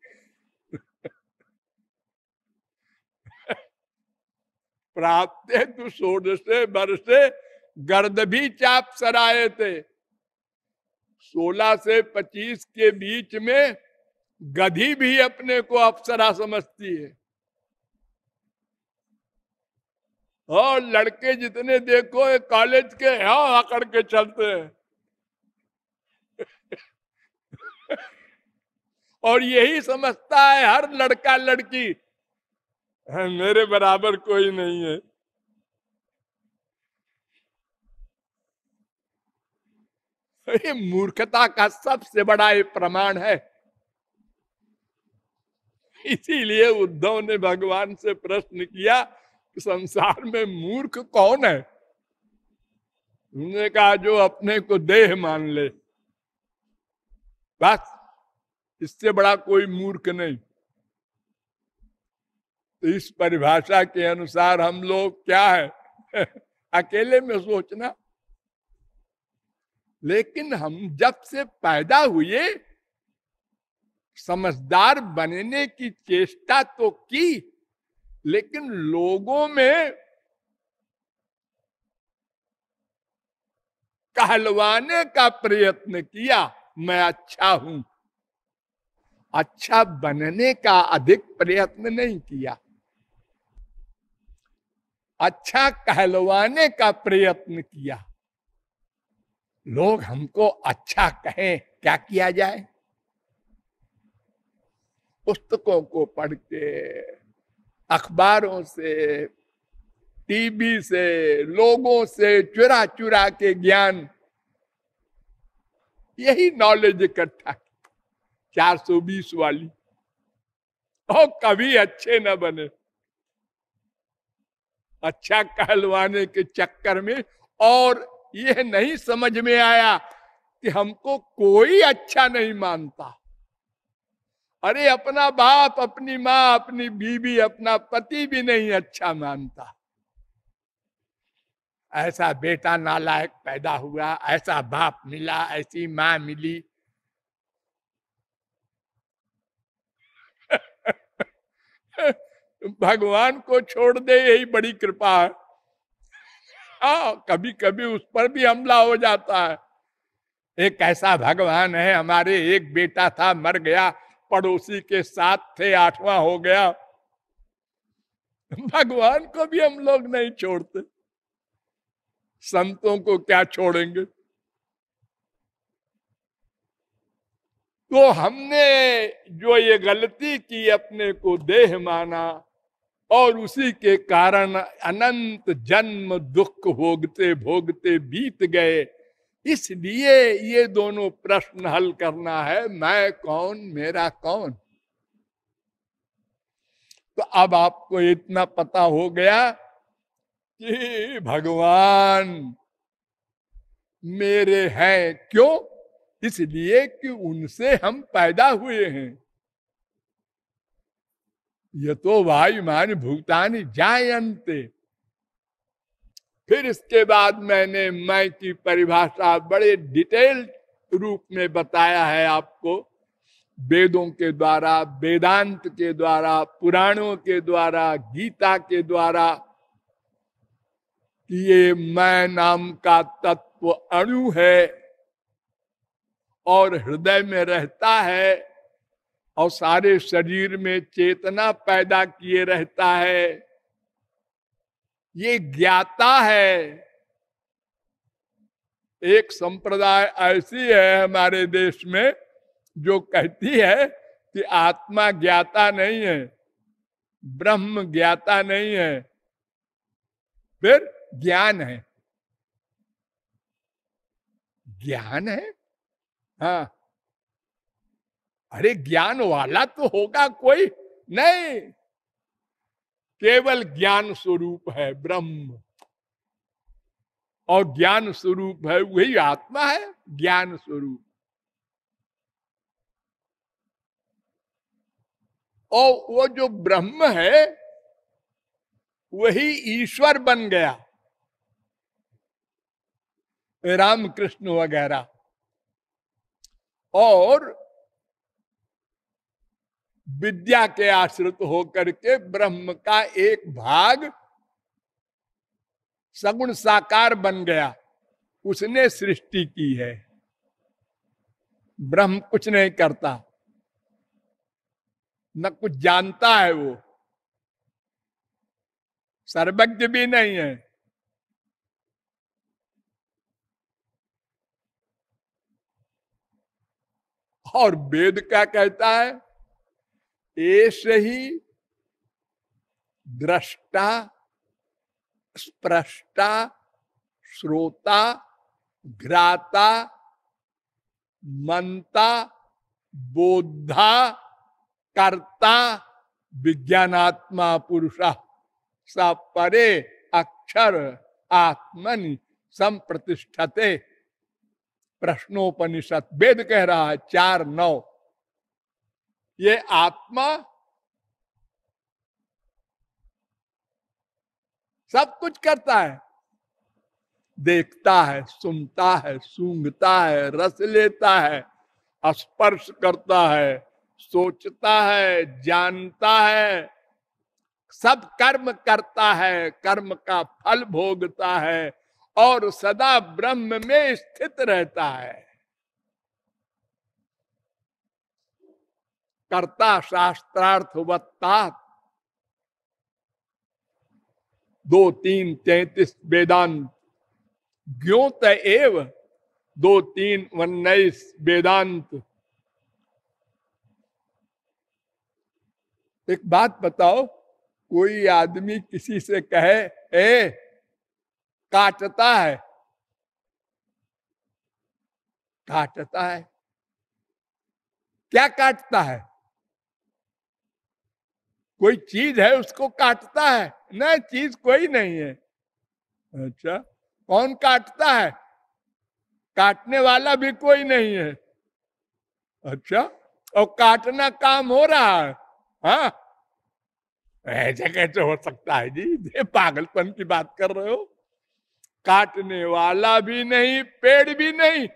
प्राप्त तो सोड से वर्षे गर्द भी चाप सराए थे। 16 से 25 के बीच में गधी भी अपने को अप्सरा समझती है। और लड़के जितने देखो कॉलेज के यहाँ आकड़ के चलते हैं। और यही समझता है हर लड़का लड़की मेरे बराबर कोई नहीं है। ये मूर्खता का सबसे बड़ा ये प्रमाण है। इसीलिए उद्धव ने भगवान से प्रश्न किया संसार में मूर्ख कौन है? उन्होंने कहा जो अपने को देह मान ले। बस, इससे बड़ा कोई मूर्ख नहीं। तो इस परिभाषा के अनुसार हम लोग क्या है? अकेले में सोचना। लेकिन हम जब से पैदा हुए, समझदार बनने की चेष्टा तो की लेकिन लोगों में कहलवाने का प्रयत्न किया, मैं अच्छा हूँ। अच्छा बनने का अधिक प्रयत्न नहीं किया। अच्छा कहलवाने का प्रयत्न किया। लोग हमको अच्छा कहें, क्या किया जाए? पुस्तकों को पढ़ के अखबारों से टीवी से, लोगों से चुरा चुरा के ज्ञान। यही नॉलेज इकट्ठा चार सौ बीस वाली। और कभी अच्छे न बने। अच्छा कहलवाने के चक्कर में और यह नहीं समझ में आया कि हमको कोई अच्छा नहीं मानता। अरे अपना बाप, अपनी माँ, अपनी बीवी, अपना पति भी नहीं अच्छा मानता। ऐसा बेटा नालायक पैदा हुआ, ऐसा बाप मिला, ऐसी माँ मिली। भगवान को छोड़ दे, यही बड़ी कृपा है। हाँ कभी कभी उस पर भी हमला हो जाता है। एक ऐसा भगवान है, हमारे एक बेटा था, मर गया। पड़ोसी के साथ थे, आठवां हो गया। भगवान को भी हम लोग नहीं छोड़ते। संतों को क्या छोड़ेंगे? तो हमने जो ये गलती की, अपने को देह माना और उसी के कारण अनंत जन्म दुख भोगते भोगते बीत गए। इसलिए ये दोनों प्रश्न हल करना है, मैं कौन, मेरा कौन? तो अब आपको इतना पता हो गया कि भगवान मेरे हैं क्यों? इसलिए कि उनसे हम पैदा हुए हैं। ये तो वायुमान भूतानी जायंते फिर इसके बाद मैंने मैं की परिभाषा बड़े डिटेल रूप में बताया है आपको। वेदों के द्वारा, वेदांत के द्वारा, पुराणों के द्वारा, गीता के द्वारा कि ये मैं नाम का तत्व अणु है और हृदय में रहता है और सारे शरीर में चेतना पैदा किए रहता है। ये ज्ञाता है। एक संप्रदाय ऐसी है हमारे देश में जो कहती है कि आत्मा ज्ञाता नहीं है, ब्रह्म ज्ञाता नहीं है, फिर ज्ञान है। ज्ञान है? हाँ। अरे ज्ञान वाला तो होगा कोई? नहीं। केवल ज्ञान स्वरूप है ब्रह्म। और ज्ञान स्वरूप है वही आत्मा है, ज्ञान स्वरूप। और वो जो ब्रह्म है, वही ईश्वर बन गया। रामकृष्ण वगैरह। और विद्या के आश्रित होकर के ब्रह्म का एक भाग सगुण साकार बन गया। उसने सृष्टि की है। ब्रह्म कुछ नहीं करता। न कुछ जानता है वो। सर्वज्ञ भी नहीं है। और वेद क्या कहता है? ऐसे ही दृष्टा स्प्रष्टा श्रोता, घ्राता, मनता बोधा कर्ता, विज्ञानात्मा पुरुष, स परे अक्षर आत्मनि संप्रतिष्ठते। प्रश्नोपनिषद वेद कह रहा है, चार नौ। ये आत्मा सब कुछ करता है। देखता है, सुनता है, सूंघता है, रस लेता है, स्पर्श करता है, सोचता है, जानता है। सब कर्म करता है, कर्म का फल भोगता है और सदा ब्रह्म में स्थित रहता है। कर्ता शास्त्रार्थवत्ता दो तीन तैतीस वेदांत। ज्ञोत एव दो तीन उन्नीस वेदांत। एक बात बताओ, कोई आदमी किसी से कहे, ए, काटता है। काटता है। क्या काटता है? कोई चीज़ है, उसको काटता है। न चीज़ कोई नहीं है। अच्छा कौन काटता है? काटने वाला भी कोई नहीं है। अच्छा और काटना काम हो रहा है। हाँ? ऐसा कैसे हो सकता है जी? ये पागलपन की बात कर रहे हो। काटने वाला भी नहीं, पेड़ भी नहीं,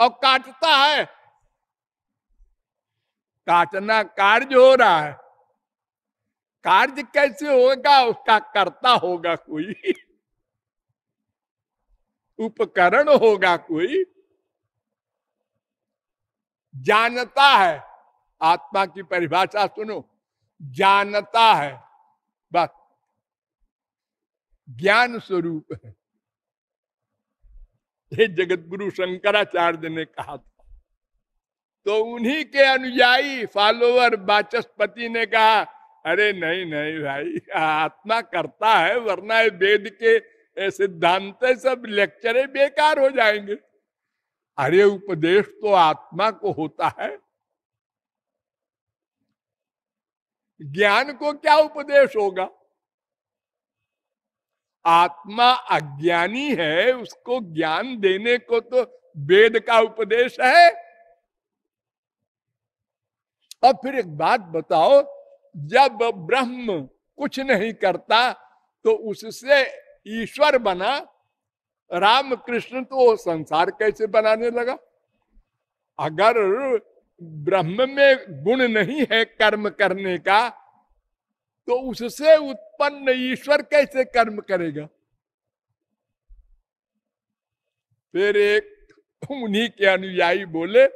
और काटता है। काटना कार्य हो रहा है। कार्य कैसे होगा, उसका करता होगा कोई। उपकरण होगा कोई। जानता है। आत्मा की परिभाषा सुनो। जानता है। बस। ज्ञान स्वरूप है। ये जगत गुरु शंकराचार्य ने कहा था। तो उन्हीं के अनुयायी फॉलोअर बाचस्पति ने कहा अरे नहीं नहीं भाई, आत्मा करता है, वरना वेद के सिद्धांत सब लेक्चर बेकार हो जाएँगे। अरे उपदेश तो आत्मा को होता है। ज्ञान को क्या उपदेश होगा? आत्मा अज्ञानी है, उसको ज्ञान देने को तो वेद का उपदेश है। और फिर एक बात बताओ जब ब्रह्म कुछ नहीं करता तो उससे ईश्वर बना। राम कृष्ण तो संसार कैसे बनाने लगा? अगर ब्रह्म में गुण नहीं है कर्म करने का तो उससे उत्पन्न ईश्वर कैसे कर्म करेगा? फिर एक उन्हीं के अनुयायी बोले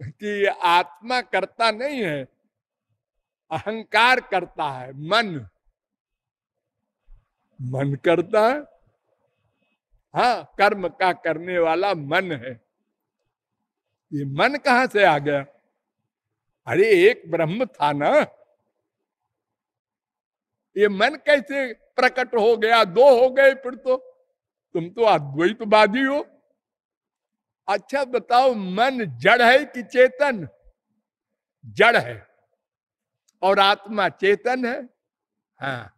कि आत्मा करता नहीं है अहंकार करता है, मन। मन करता है? हाँ कर्म का करने वाला मन है। ये मन कहाँ से आ गया? अरे, एक ब्रह्म था ना। ये मन कैसे प्रकट हो गया? दो हो गए फिर तो। तुम तो अद्वैतवादी हो। अच्छा बताओ, मन जड़ है कि चेतन? जड़ है। और आत्मा चेतन है। हाँ।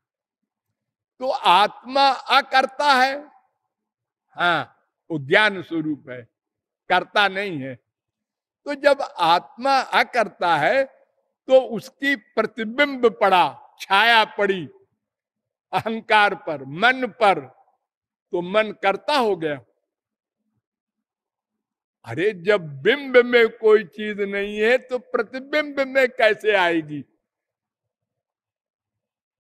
तो आत्मा अकर्ता है। हाँ ज्ञान स्वरूप है। करता नहीं है। तो जब आत्मा अकर्ता है तो उसकी प्रतिबिंब पड़ा, छाया पड़ी, अहंकार पर, मन पर तो मन करता हो गया। अरे, जब बिंब में कोई चीज़ नहीं है तो प्रतिबिंब में कैसे आएगी?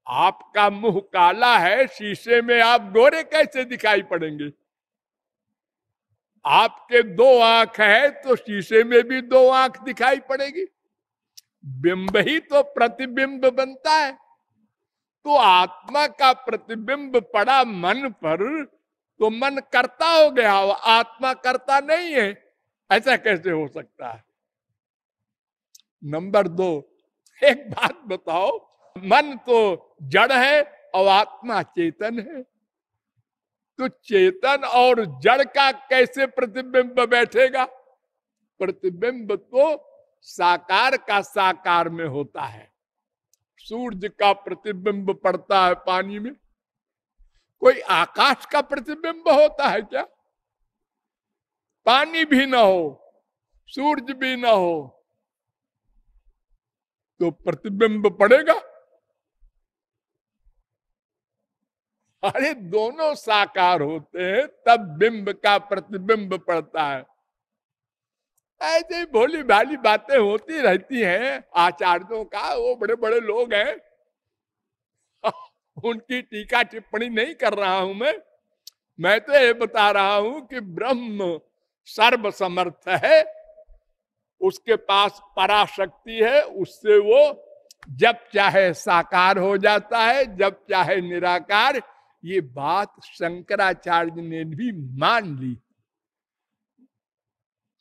आपका मुँह काला है, शीशे में आप गोरे कैसे दिखाई पड़ेंगे? आपके दो आँख है तो शीशे में भी दो आँख दिखाई पड़ेगी। बिंब ही तो प्रतिबिंब बनता है। तो आत्मा का प्रतिबिंब पड़ा मन पर तो मन करता हो गया। आत्मा करता नहीं है। ऐसा कैसे हो सकता है? नंबर दो, एक बात बताओ मन तो जड़ है और आत्मा चेतन है। तो चेतन और जड़ का कैसे प्रतिबिंब बैठेगा? प्रतिबिंब तो साकार का साकार में होता है। सूर्य का प्रतिबिंब पड़ता है पानी में। कोई आकाश का प्रतिबिंब होता है क्या? पानी भी ना हो सूरज भी ना हो तो प्रतिबिंब पड़ेगा? अरे दोनों साकार होते हैं, तब बिंब का प्रतिबिंब पड़ता है। ऐसे भोली भाली बातें होती रहती हैं, आचार्यों का, वो बड़े बड़े लोग हैं। उनकी टीका टिप्पणी नहीं कर रहा हूँ मैं। मैं तो ये बता रहा हूँ कि ब्रह्म सर्व समर्थ है, उसके पास पराशक्ति है, उससे वो जब चाहे साकार हो जाता है, जब चाहे निराकार ये बात शंकराचार्य ने भी मान ली।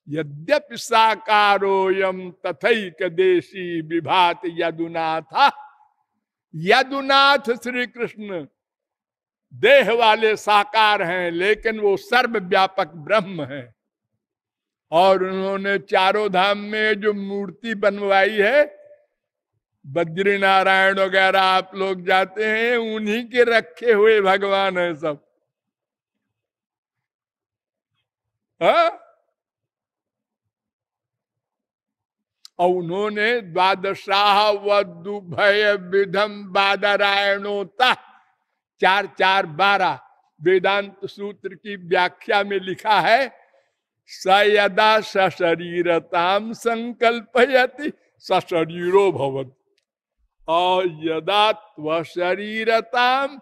यद्यपि साकारोयम तथैक देशी विभात यदुनाथ यदुनाथ श्री कृष्ण देह वाले साकार हैं, लेकिन वो सर्वव्यापक ब्रह्म है। और उन्होंने चारों धाम में जो मूर्ति बनवाई है बद्री नारायण वगैरह आप लोग जाते हैं, उन्हीं के रखे हुए भगवान है सब हा? और उन्होंने द्वादशाह वुभय विधम बादरायणोता, चार चार बारह वेदांत सूत्र की व्याख्या में लिखा है सयदा सशरीरताम संकल्पयति, सशरीरो भवत और यदा शरीरताम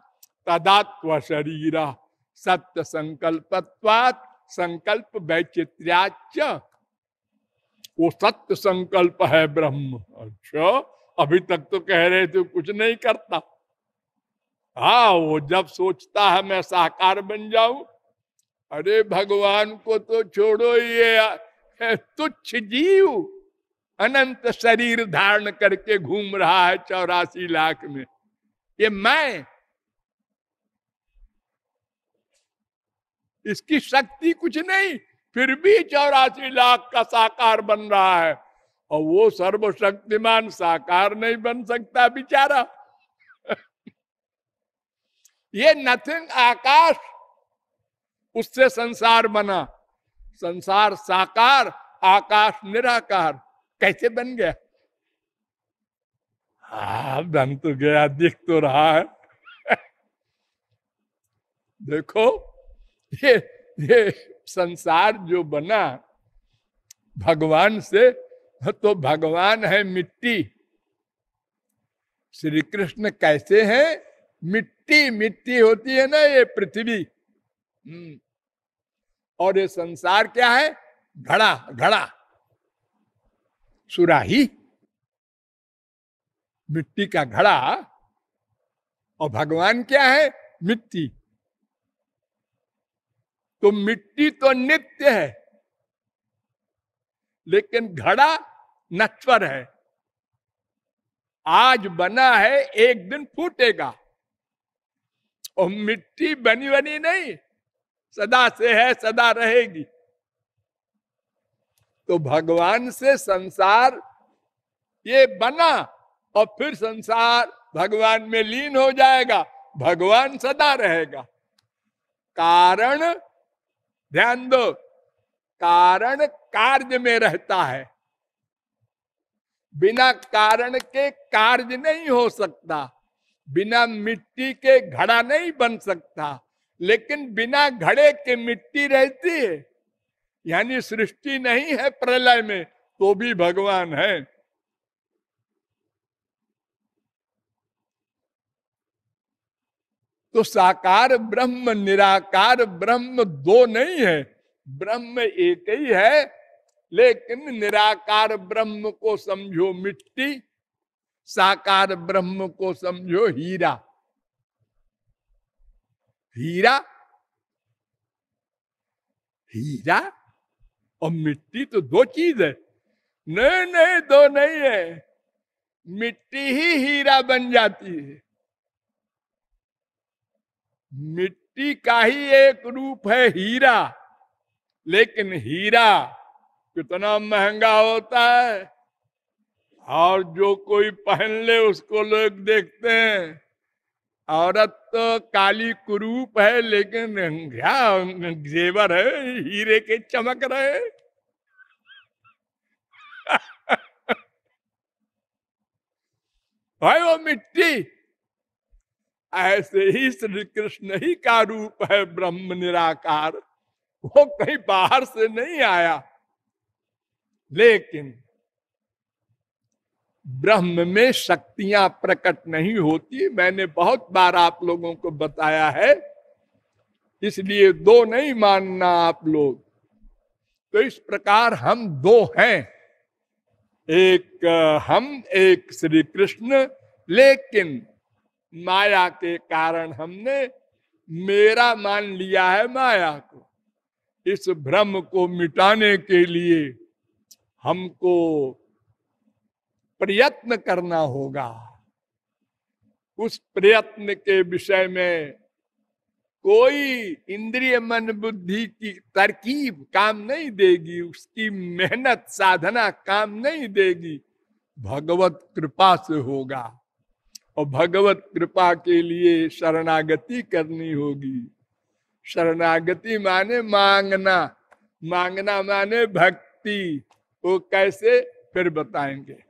तदा शरीर सत्य संकल्पत्वात संकल्प वैचित्र्याच वो सत्य संकल्प है ब्रह्म। अच्छा अभी तक तो कह रहे थे, कुछ नहीं करता। हा, वो जब सोचता है, मैं साकार बन जाऊँ। अरे, भगवान को तो छोड़ो, ये तुच्छ जीव। अनंत शरीर धारण करके घूम रहा है चौरासी लाख में ये मैं इसकी शक्ति कुछ नहीं, फिर भी चौरासी लाख का साकार बन रहा है। और वो सर्वशक्तिमान साकार नहीं बन सकता बेचारा। ये नथिंग आकाश, उससे संसार बना। संसार साकार, आकाश निराकार। कैसे बन गया? हा, बन तो गया, दिख तो रहा है। देखो, ये ये संसार जो बना, भगवान से तो भगवान है मिट्टी। श्री कृष्ण कैसे हैं? मिट्टी मिट्टी होती है ना ये पृथ्वी। हम्म। और ये संसार क्या है? घड़ा घड़ा। सुराही। मिट्टी का घड़ा। और भगवान क्या है? मिट्टी। तो मिट्टी तो नित्य है, लेकिन घड़ा नश्वर है। आज बना है, एक दिन फूटेगा। और मिट्टी बनी बनी नहीं, सदा से है, सदा रहेगी। तो भगवान से संसार ये बना और फिर संसार भगवान में लीन हो जाएगा, भगवान सदा रहेगा। कारण, ध्यान दो, कारण कार्य में रहता है। बिना कारण के कार्य नहीं हो सकता, बिना मिट्टी के घड़ा नहीं बन सकता, लेकिन बिना घड़े के मिट्टी रहती है। यानी सृष्टि नहीं है प्रलय में तो भी भगवान है। तो साकार ब्रह्म, निराकार ब्रह्म दो नहीं है। ब्रह्म एक ही है, लेकिन निराकार ब्रह्म को समझो मिट्टी, साकार ब्रह्म को समझो हीरा। हीरा? हीरा? और मिट्टी तो दो चीज़ है। नहीं नहीं दो नहीं है। मिट्टी ही हीरा बन जाती है। मिट्टी का ही एक रूप है हीरा, लेकिन हीरा कितना महँगा होता है। और जो कोई पहन ले, उसको लोग देखते हैं। औरत तो काली कुरूप है, लेकिन क्या जेवर है, हीरे के चमक रहे। भाई वो मिट्टी, ऐसे ही श्री कृष्ण ही का रूप है ब्रह्म निराकार। वो कहीं बाहर से नहीं आया। लेकिन ब्रह्म में शक्तियाँ प्रकट नहीं होती। मैंने बहुत बार आप लोगों को बताया है। इसलिए दो नहीं मानना आप लोग। तो इस प्रकार हम दो हैं। एक, हम, एक श्री कृष्ण। लेकिन माया के कारण हमने मेरा मान लिया है माया को। इस भ्रम को मिटाने के लिए हमको प्रयत्न करना होगा। उस प्रयत्न के विषय में कोई इंद्रिय मन बुद्धि की तरकीब काम नहीं देगी, उसकी मेहनत साधना काम नहीं देगी। भगवत कृपा से होगा और भगवत कृपा के लिए शरणागति करनी होगी। शरणागति माने मांगना मांगना माने भक्ति, वो कैसे? फिर बताएँगे।